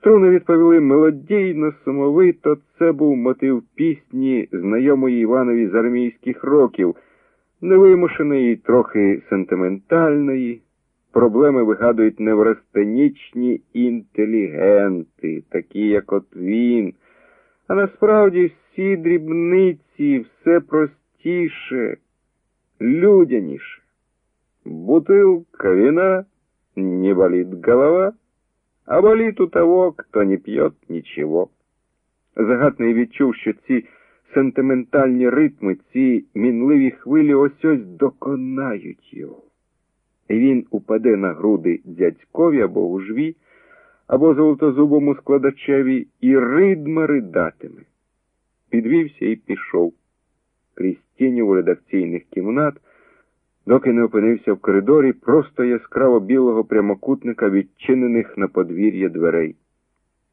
Струни відповіли мелодійно, сумовито. Це був мотив пісні, знайомої Іванові з армійських років, невимушеної, трохи сентиментальної. Проблеми вигадують неврастенічні інтелігенти, такі, як от він. А насправді всі дрібниці, все простіше, людяніше. Бутылка вина, не голова, а болит у того, хто не п'є нічого. Загатний відчув, що ці сентиментальні ритми, ці мінливі хвилі ось ось доконають його. І він упаде на груди дядькові або гужві, або золотозубому складачеві і ридма ридатиме. Підвівся і пішов крізь тінів редакційних кімнат, доки не опинився в коридорі просто яскраво білого прямокутника, відчинених на подвір'я дверей.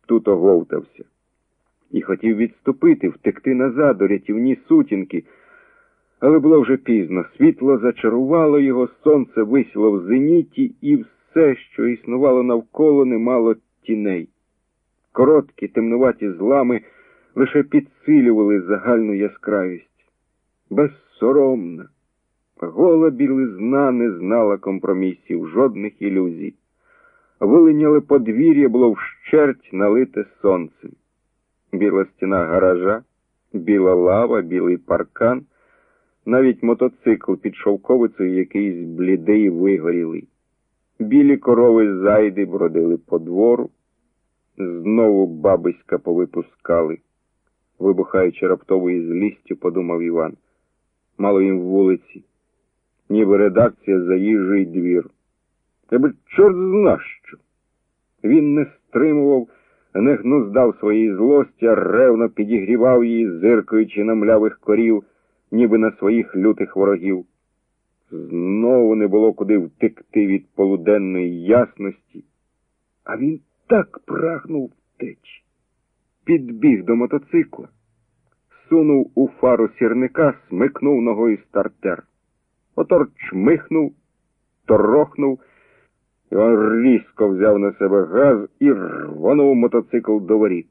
Тут оговтався і хотів відступити, втекти назад у рятівні сутінки. Але було вже пізно. Світло зачарувало його, сонце висіло в зеніті, і все, що існувало навколо, не мало тіней. Короткі, темнуваті злами лише підсилювали загальну яскравість. Безсоромна, гола білизна не знала компромісів, жодних ілюзій. Вилиняли подвір'я було вщерть налите сонцем. Біла стіна гаража, біла лава, білий паркан — навіть мотоцикл під шовковицею якийсь блідий вигорілий. Білі корови зайди бродили по двору, знову бабиська повипускали, вибухаючи раптовою злістю, подумав Іван. Мало їм вулиці, ніби редакція заїжджий двір. Тебе чорт зна що. Він не стримував, не гнуздав своєї злості, а ревно підігрівав її, зиркаючи на млявих корів ніби на своїх лютих ворогів. Знову не було куди втекти від полуденної ясності, а він так прагнув втечі. Підбіг до мотоцикла, сунув у фару сірника, смикнув ногою стартер. Мотор чмихнув, торохнув, і он різко взяв на себе газ і рвонув мотоцикл до воріт.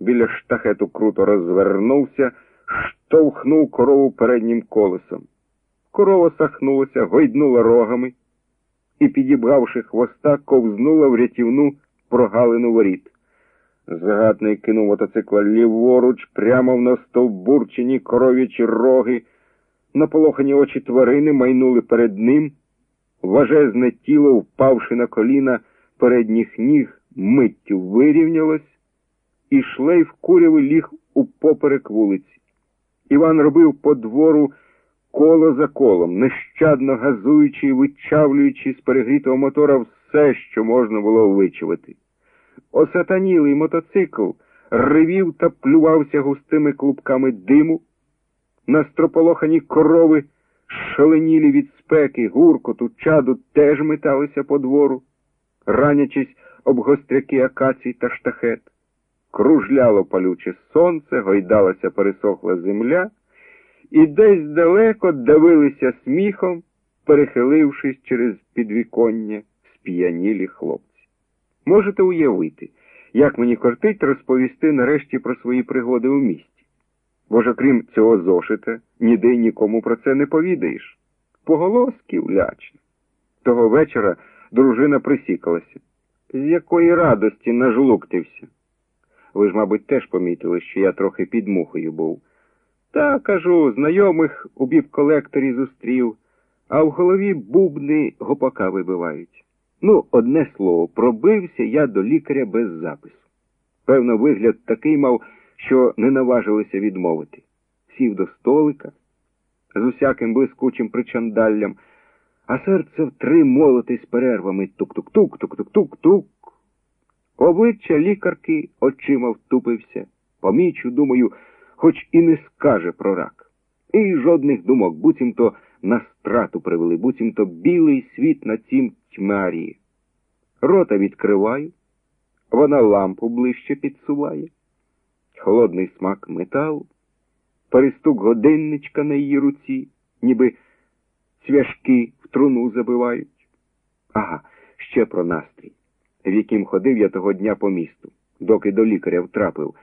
Біля штахету круто розвернувся штовхнув корову переднім колесом. Корова сахнулася, гойднула рогами і, підібравши хвоста, ковзнула в рятівну прогалину воріт. Загадний кинув мотоцикла ліворуч, прямо в настовбурчені коров'ячі роги. Наполохані очі тварини майнули перед ним. Важезне тіло, впавши на коліна передніх ніг, миттю вирівнялось, і шлейф куряви ліг у поперек вулиці. Іван робив по двору коло за колом, нещадно газуючи і вичавлюючи з перегрітого мотора все, що можна було вичувати. Осатанілий мотоцикл ревів та плювався густими клубками диму. Настрополохані корови, шаленілі від спеки, гуркоту, чаду, теж металися по двору, ранячись об гостряки акацій та штахет кружляло палюче сонце, гойдалася пересохла земля, і десь далеко давилися сміхом, перехилившись через підвіконня сп'янілі хлопці. Можете уявити, як мені кортить розповісти нарешті про свої пригоди у місті. Бо ж, окрім цього зошита, ніде нікому про це не повідаєш. Поголосків лячно. Того вечора дружина присікалася. З якої радості нажлуктився. Ви ж, мабуть, теж помітили, що я трохи під мухою був. Та, кажу, знайомих у біб-колекторі зустрів, а в голові бубни гопака вибивають. Ну, одне слово, пробився я до лікаря без запису. Певно, вигляд такий мав, що не наважилися відмовити. Сів до столика з усяким блискучим причандаллям, а серце втри молоти з перервами тук-тук-тук, тук-тук-тук-тук. Обличчя лікарки очима втупився. Помічу, думаю, хоч і не скаже про рак. І жодних думок, буцімто на страту привели, буцімто білий світ на цім тьмаріє. Рота відкриваю, вона лампу ближче підсуває, холодний смак металу, перестук годинничка на її руці, ніби цвяшки в труну забивають. Ага, ще про настрій. в яким ходив я того дня по місту, доки до лікаря втрапив.